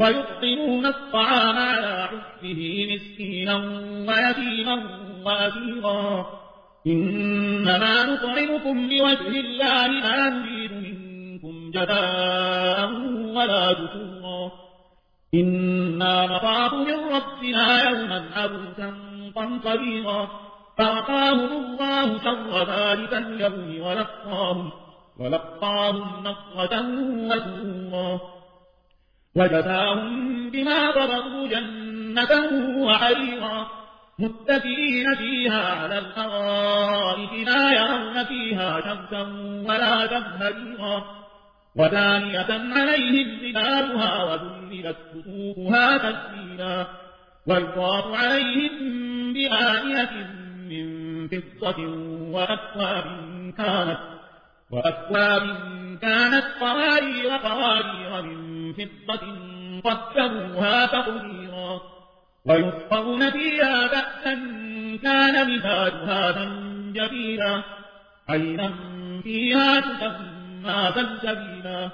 ويطعمون الطعام على حبه مسكينا ويتيما وأسيرا. إنما نطعمكم لوجه الله لا نريد منكم جزاء ولا شكورا إنا نخاف من ربنا يوما عبوسا قمطريرا. فوقاهم الله شر ذلك اليوم ولقاهم ولقاهم نصرة وسرورا. وجزاهم بما ضربوا جنة وحريرا متكئين فيها على الأرائك لا يرون فيها شمسا ولا زمهريرا ودانية عليهم ظلالها وذللت قطوفها تسليلا ويطاف عليهم بآنية من فضة وأكواب كانت وأكواب كانت قوارير قوارير من فضة قدروها تقديرا ويسقون فيها بأسا كان مثالها زنجبيلا. عينا فيها تسمى سلسبيلا